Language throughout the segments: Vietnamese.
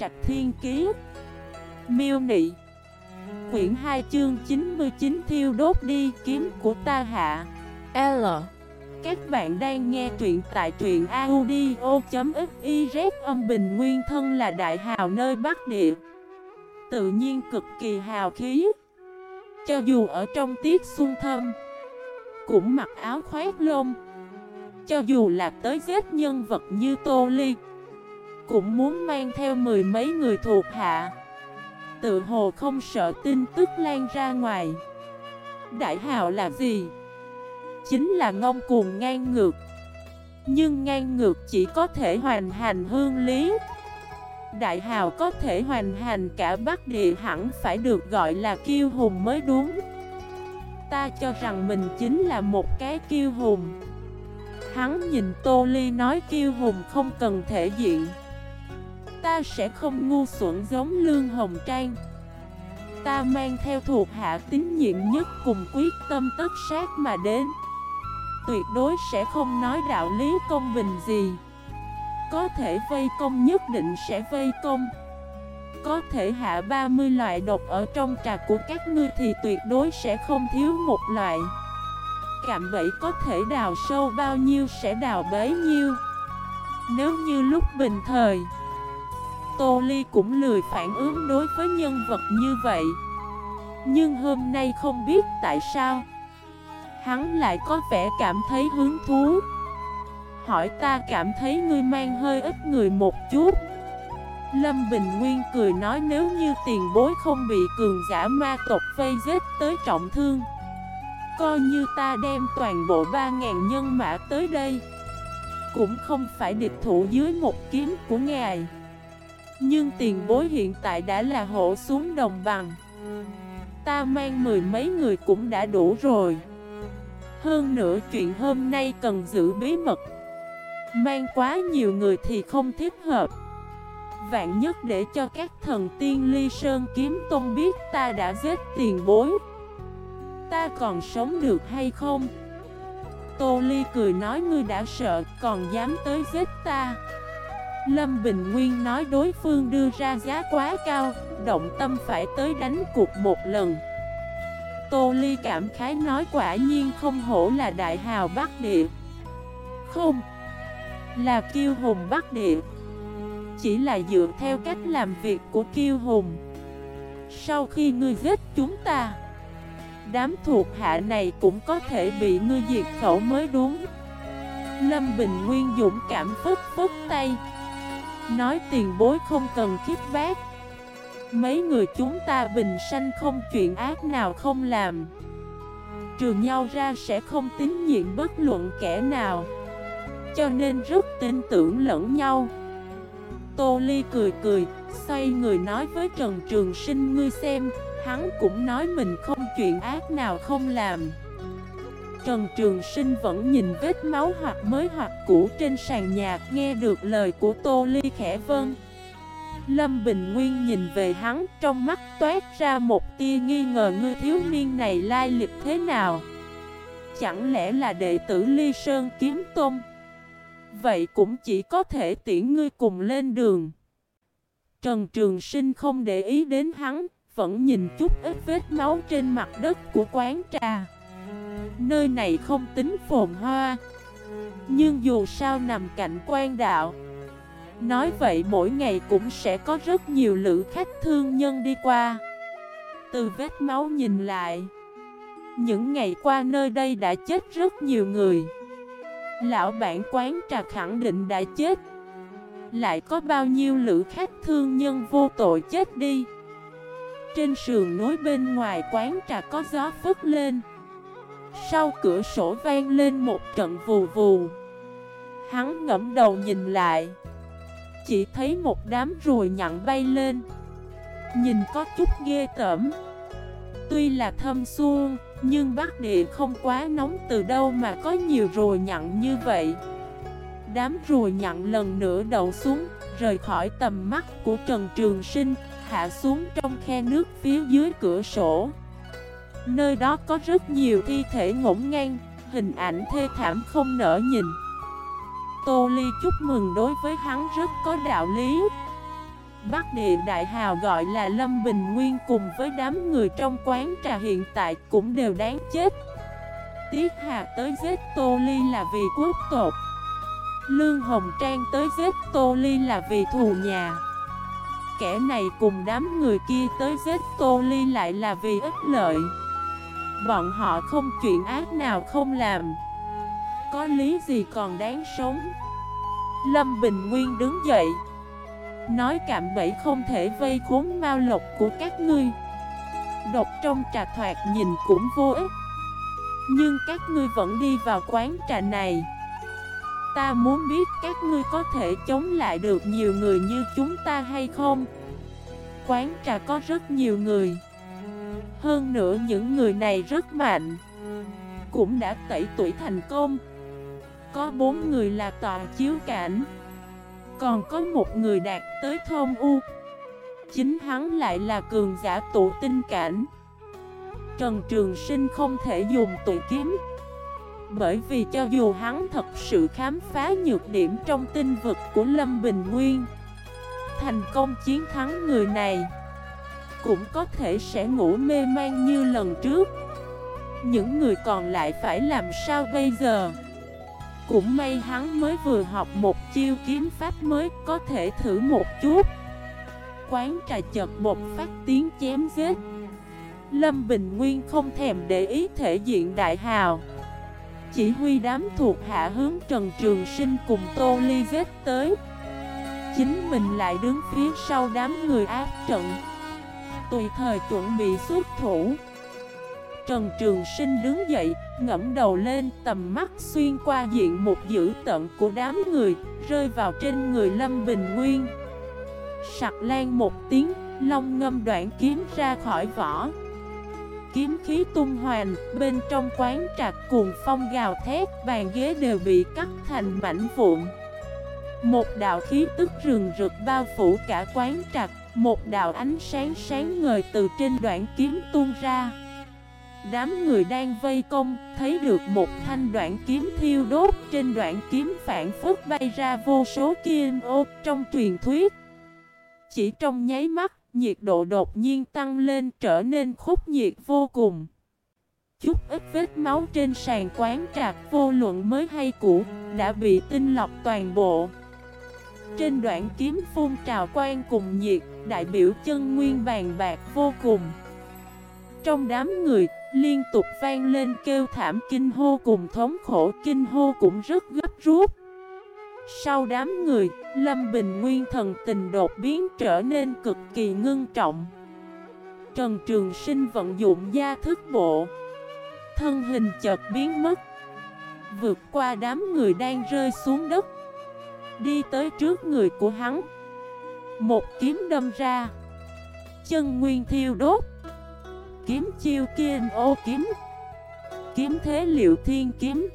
Trạch Thiên Kiế Miêu Nị. Quyển 2 chương 99 Thiêu đốt đi, kiếm của ta hạ. L. Các bạn đang nghe truyện tại truyện audio.xyz Âm bình nguyên thân là đại hào nơi Bắc Địa. Tự nhiên cực kỳ hào khí. Cho dù ở trong tiết xuân thâm, Cũng mặc áo khoét lông. Cho dù là tới giết nhân vật như Tô Ly cũng muốn mang theo mười mấy người thuộc hạ. Tự hồ không sợ tin tức lan ra ngoài. Đại hào là gì? Chính là ngông cuồng ngang ngược. Nhưng ngang ngược chỉ có thể hoàn hành hương lý. Đại hào có thể hoàn hành cả Bắc Địa hẳn phải được gọi là kiêu hùng mới đúng. Ta cho rằng mình chính là một cái kiêu hùng. Hắn nhìn Tô Ly nói kiêu hùng không cần thể diện. Ta sẽ không ngu xuẩn giống Lương Hồng Trang. Ta mang theo thuộc hạ tín nhiệm nhất cùng quyết tâm tất sát mà đến. Tuyệt đối sẽ không nói đạo lý công bình gì. Có thể vây công nhất định sẽ vây công. Có thể hạ 30 loại độc ở trong trà của các ngươi thì tuyệt đối sẽ không thiếu một loại Cạm bẫy có thể đào sâu bao nhiêu sẽ đào bấy nhiêu. Nếu như lúc bình thời Tô Ly cũng lười phản ứng đối với nhân vật như vậy. Nhưng hôm nay không biết tại sao, Hắn lại có vẻ cảm thấy hứng thú. Hỏi ta cảm thấy ngươi mang hơi ít người một chút. Lâm Bình Nguyên cười nói nếu như tiền bối không bị cường giả ma tộc vây giết tới trọng thương, Coi như ta đem toàn bộ 3.000 nhân mã tới đây, Cũng không phải địch thủ dưới một kiếm của ngài. Nhưng tiền bối hiện tại đã là hộ xuống đồng bằng. Ta mang mười mấy người cũng đã đủ rồi. Hơn nữa chuyện hôm nay cần giữ bí mật. Mang quá nhiều người thì không thích hợp. Vạn nhất để cho các thần tiên ly sơn kiếm tôn biết ta đã giết tiền bối. Ta còn sống được hay không? Tô Ly cười nói ngươi đã sợ, còn dám tới giết ta. Lâm Bình Nguyên nói đối phương đưa ra giá quá cao, Động tâm phải tới đánh cuộc một lần. Tô Ly cảm khái nói quả nhiên không hổ là đại hào Bắc Địa. Không, Là kiêu hùng Bắc Địa. Chỉ là dựa theo cách làm việc của kiêu hùng. Sau khi ngươi giết chúng ta, Đám thuộc hạ này cũng có thể bị ngươi diệt khẩu mới đúng. Lâm Bình Nguyên dũng cảm phức phức tay. Nói tiền bối không cần khiếp bác Mấy người chúng ta bình sanh không chuyện ác nào không làm. Trừ nhau ra sẽ không tín nhiệm bất luận kẻ nào. Cho nên rất tin tưởng lẫn nhau. Tô Ly cười cười, xoay người nói với Trần Trường Sinh ngươi xem Hắn cũng nói mình không chuyện ác nào không làm. Trần Trường Sinh vẫn nhìn vết máu hoặc mới hoặc cũ trên sàn nhà, Nghe được lời của Tô Ly khẽ vân Lâm Bình Nguyên nhìn về hắn Trong mắt toát ra một tia nghi ngờ ngư thiếu niên này lai lịch thế nào? Chẳng lẽ là đệ tử Ly Sơn Kiếm Tôn Vậy cũng chỉ có thể tiễn ngươi cùng lên đường. Trần Trường Sinh không để ý đến hắn vẫn nhìn chút ít vết máu trên mặt đất của quán trà. Nơi này không tính phồn hoa. Nhưng dù sao nằm cạnh quan đạo, Nói vậy mỗi ngày cũng sẽ có rất nhiều lữ khách thương nhân đi qua. Từ vết máu nhìn lại, Những ngày qua nơi đây đã chết rất nhiều người. Lão bản quán trà khẳng định đã chết. Lại có bao nhiêu lữ khách thương nhân vô tội chết đi. Trên sườn núi bên ngoài quán trà có gió phất lên. Sau cửa sổ vang lên một trận vù vù. Hắn ngẫm đầu nhìn lại. Chỉ thấy một đám ruồi nhặn bay lên. Nhìn có chút ghê tởm. Tuy là thâm xuông Nhưng Bắc Địa không quá nóng từ đâu mà có nhiều ruồi nhặn như vậy. Đám ruồi nhặn lần nữa đậu xuống, Rời khỏi tầm mắt của Trần Trường Sinh, hạ xuống trong khe nước phía dưới cửa sổ. Nơi đó có rất nhiều thi thể ngổn ngang, hình ảnh thê thảm không nở nhìn. Tô Ly chúc mừng đối với hắn rất có đạo lý. Bắc Địa Đại Hào gọi là Lâm Bình Nguyên cùng với đám người trong quán trà hiện tại cũng đều đáng chết. Tiết Hà tới giết Tô Ly là vì quốc tột Lương Hồng Trang tới giết Tô Ly là vì thù nhà. Kẻ này cùng đám người kia tới giết Tô Ly lại là vì ích lợi. Bọn họ không chuyện ác nào không làm. Có lý gì còn đáng sống? Lâm Bình Nguyên đứng dậy, Nói cạm bẫy không thể vây khốn mau lộc của các ngươi. Độc trong trà thoạt nhìn cũng vô ích. Nhưng các ngươi vẫn đi vào quán trà này. Ta muốn biết các ngươi có thể chống lại được nhiều người như chúng ta hay không? Quán trà có rất nhiều người. Hơn nữa những người này rất mạnh. Cũng đã tẩy tuổi thành công. Có bốn người là tòa chiếu cảnh. Còn có một người đạt tới thôn U. Chính hắn lại là cường giả tụ tinh cảnh. Trần Trường Sinh không thể dùng tụi kiếm. Bởi vì cho dù hắn thật sự khám phá nhược điểm trong tinh vực của Lâm Bình Nguyên, Thành công chiến thắng người này cũng có thể sẽ ngủ mê man như lần trước. Những người còn lại phải làm sao bây giờ? Cũng may hắn mới vừa học một chiêu kiếm pháp mới Có thể thử một chút. Quán trà chật một phát tiếng chém giết. Lâm Bình Nguyên không thèm để ý thể diện đại hào. Chỉ huy đám thuộc hạ hướng Trần Trường Sinh cùng Tô Ly giết tới. Chính mình lại đứng phía sau đám người áp trận. Tùy thời chuẩn bị xuất thủ. Trần Trường Sinh đứng dậy, ngẫm đầu lên tầm mắt xuyên qua diện một dữ tận của đám người Rơi vào trên người Lâm Bình Nguyên. Sặc lan một tiếng, long ngâm đoạn kiếm ra khỏi vỏ. Kiếm khí tung hoành, bên trong quán trạc cuồng phong gào thét, bàn ghế đều bị cắt thành mảnh vụn. Một đạo khí tức rừng rực bao phủ cả quán trạc, một đạo ánh sáng sáng ngời từ trên đoạn kiếm tuôn ra. Đám người đang vây công, thấy được một thanh đoạn kiếm thiêu đốt trên đoạn kiếm phản phức bay ra vô số kiên ô trong truyền thuyết. Chỉ trong nháy mắt, nhiệt độ đột nhiên tăng lên trở nên khốc nhiệt vô cùng. Chút ít vết máu trên sàn quán trạc vô luận mới hay cũ, đã bị tinh lọc toàn bộ. Trên đoạn kiếm phun trào quan cùng nhiệt, đại biểu chân nguyên bàn bạc vô cùng. Trong đám người, liên tục vang lên kêu thảm kinh hô cùng thống khổ kinh hô cũng rất gấp rút. Sau đám người, Lâm Bình Nguyên thần tình đột biến trở nên cực kỳ ngưng trọng Trần Trường Sinh vận dụng gia thức bộ Thân hình chợt biến mất Vượt qua đám người đang rơi xuống đất Đi tới trước người của hắn. Một kiếm đâm ra. Chân nguyên thiêu đốt. Kiếm chiêu kiên ô kiếm. Kiếm thế liệu thiên kiếm.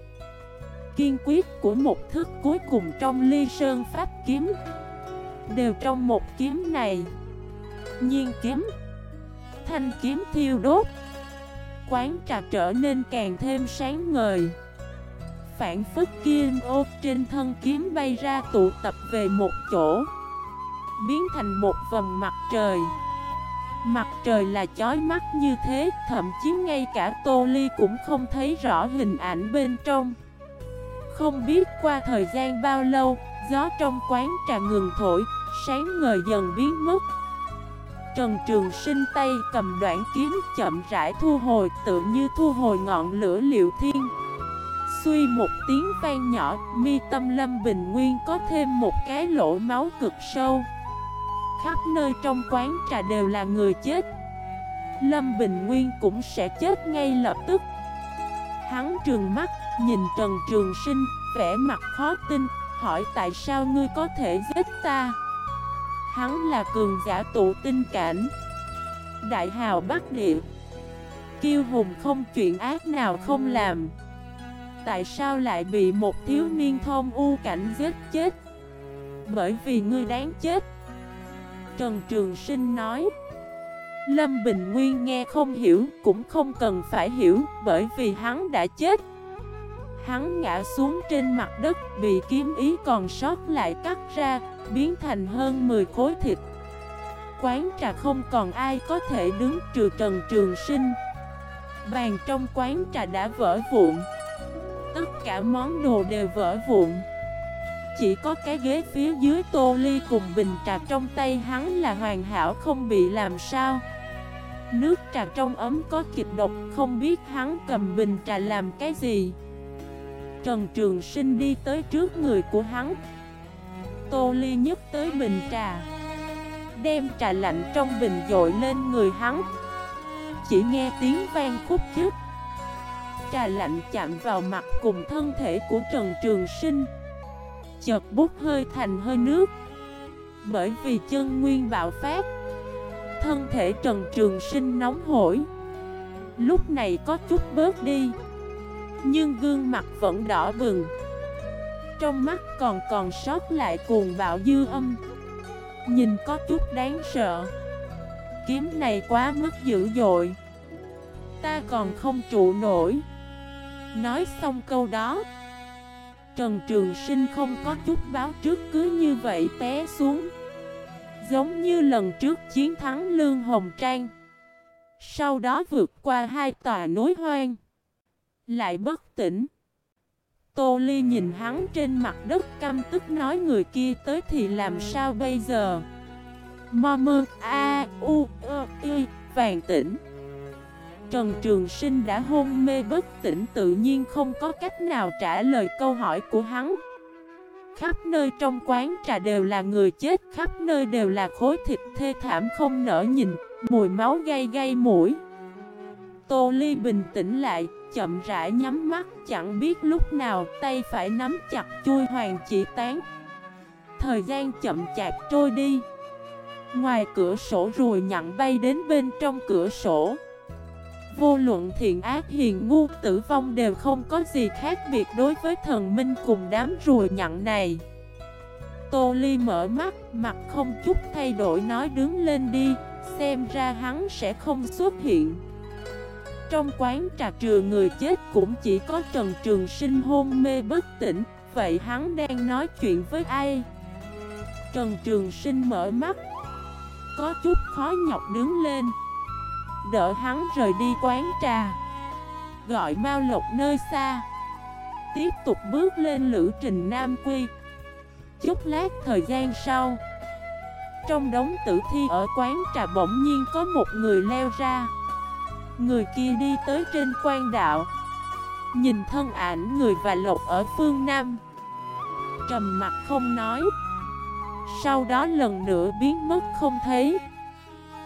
Kiên quyết của một thức cuối cùng trong ly sơn pháp kiếm. Đều trong một kiếm này. Nhiên kiếm. Thanh kiếm thiêu đốt. Quán trà trở nên càng thêm sáng ngời. Phản phức kia ô trên thân kiếm bay ra tụ tập về một chỗ Biến thành một vầng mặt trời Mặt trời là chói mắt như thế Thậm chí ngay cả Tô Ly cũng không thấy rõ hình ảnh bên trong không biết qua thời gian bao lâu, gió trong quán trà ngừng thổi, sáng ngời dần biến mất. Trần Trường Sinh tay cầm đoạn kiếm chậm rãi thu hồi tự như thu hồi ngọn lửa liệu thiên. Suy một tiếng vang nhỏ, mi tâm lâm bình nguyên có thêm một cái lỗ máu cực sâu. Khắp nơi trong quán trà đều là người chết. Lâm Bình Nguyên cũng sẽ chết ngay lập tức. Hắn trường mắt Nhìn Trần Trường Sinh, vẻ mặt khó tin, hỏi tại sao ngươi có thể giết ta? Hắn là cường giả tụ tinh cảnh Đại hào Bắc Địa Kiêu hùng không chuyện ác nào không làm Tại sao lại bị một thiếu niên thông u cảnh giết chết? Bởi vì ngươi đáng chết. Trần Trường Sinh nói. Lâm Bình Nguyên nghe không hiểu, Cũng không cần phải hiểu, Bởi vì hắn đã chết. Hắn ngã xuống trên mặt đất, Bị kiếm ý còn sót lại cắt ra, Biến thành hơn 10 khối thịt. Quán trà không còn ai có thể đứng trừ Trần Trường Sinh. Bàn trong quán trà đã vỡ vụn. Tất cả món đồ đều vỡ vụn. Chỉ có cái ghế phía dưới tô ly cùng bình trà trong tay hắn là hoàn hảo không bị làm sao. Nước trà trong ấm có kịch độc, không biết hắn cầm bình trà làm cái gì. Trần Trường Sinh đi tới trước người của hắn. Tô Ly nhấc tới bình trà. Đem trà lạnh trong bình dội lên người hắn. Chỉ nghe tiếng vang khúc khích. Trà lạnh chạm vào mặt cùng thân thể của Trần Trường Sinh. Chợt bút hơi thành hơi nước. Bởi vì chân nguyên bạo phát, Thân thể Trần Trường Sinh nóng hổi. Lúc này có chút bớt đi, Nhưng gương mặt vẫn đỏ bừng. Trong mắt còn còn sót lại cuồng bạo dư âm. Nhìn có chút đáng sợ. Kiếm này quá mức dữ dội. Ta còn không trụ nổi. Nói xong câu đó, Trần Trường Sinh không có chút báo trước cứ như vậy té xuống. Giống như lần trước chiến thắng Lương Hồng Trang, Sau đó vượt qua hai tòa núi hoang, Lại bất tỉnh. Tô Ly nhìn hắn trên mặt đất căm tức nói người kia tới thì làm sao bây giờ? Mơ mơ, a, u, ơ, y vàng tỉnh. Trần Trường Sinh đã hôn mê bất tỉnh tự nhiên không có cách nào trả lời câu hỏi của hắn. Khắp nơi trong quán trà đều là người chết, Khắp nơi đều là khối thịt thê thảm không nở nhìn, Mùi máu gây gây mũi. Tô Ly bình tĩnh lại, Chậm rãi nhắm mắt, Chẳng biết lúc nào tay phải nắm chặt chui hoàng chỉ tán. Thời gian chậm chạp trôi đi. Ngoài cửa sổ ruồi nhặn bay đến bên trong cửa sổ. Vô luận thiện ác hiền ngu tử vong đều không có gì khác biệt đối với thần minh cùng đám rùa nhặn này. Tô Ly mở mắt, mặt không chút thay đổi nói đứng lên đi, xem ra hắn sẽ không xuất hiện. Trong quán trà trừ người chết cũng chỉ có Trần Trường Sinh hôn mê bất tỉnh, vậy hắn đang nói chuyện với ai? Trần Trường Sinh mở mắt, có chút khó nhọc đứng lên. Đỡ hắn rời đi quán trà. Gọi Mao Lộc nơi xa. Tiếp tục bước lên lữ trình Nam Quy. Chút lát thời gian sau, Trong đống tử thi ở quán trà bỗng nhiên có một người leo ra. Người kia đi tới trên quan đạo. Nhìn thân ảnh người và lộc ở phương Nam. Trầm mặt không nói. Sau đó lần nữa biến mất không thấy